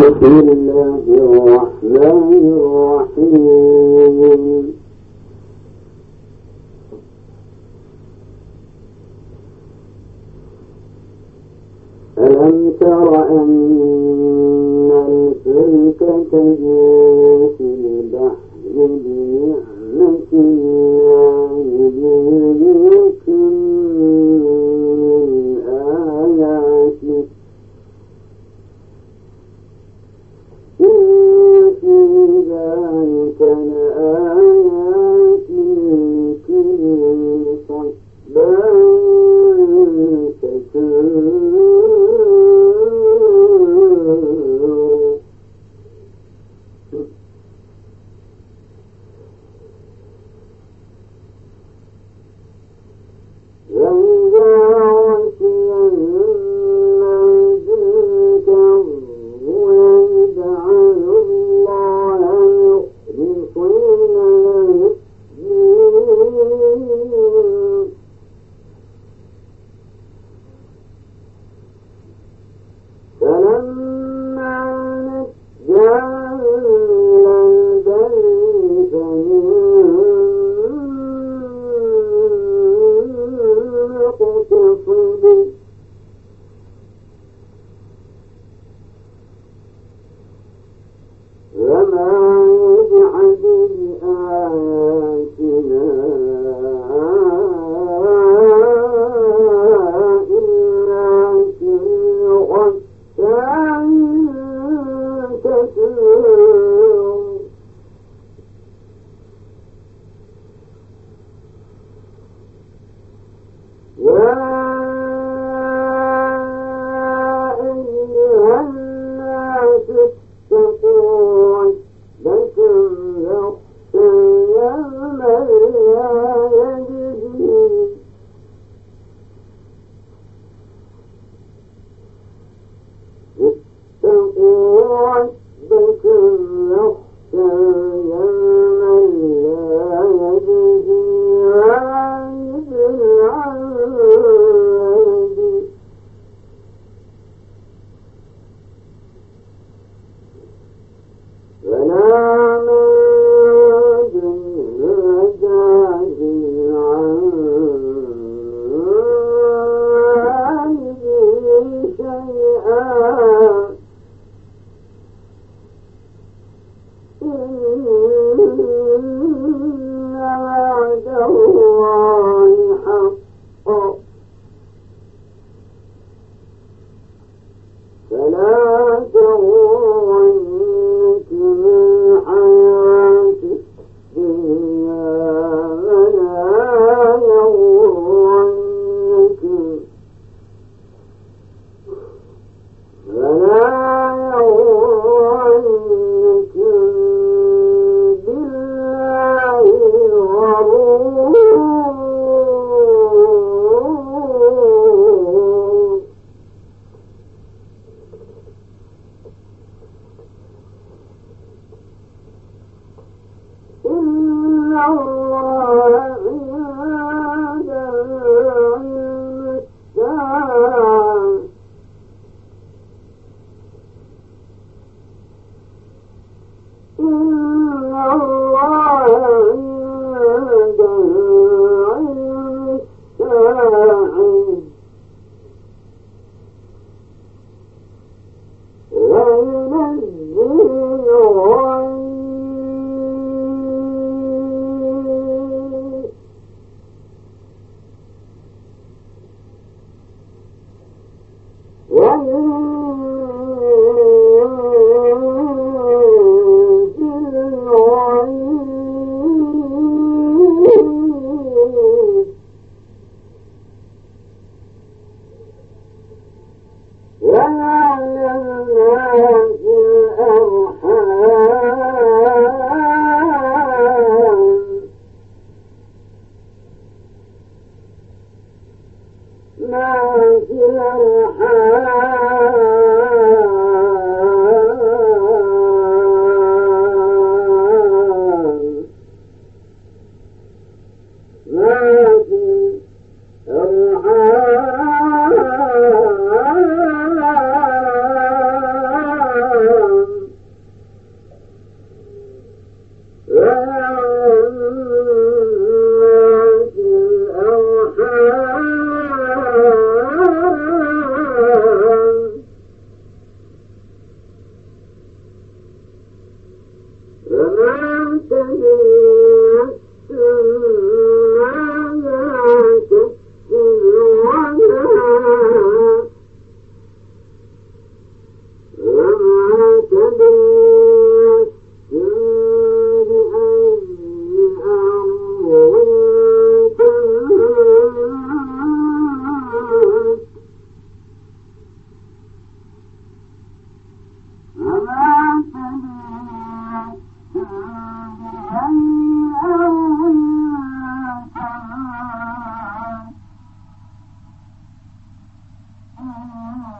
بسم الله الرحمن الرحيم. ألم تر أن Krishna شيئا ہاں ہاں إنه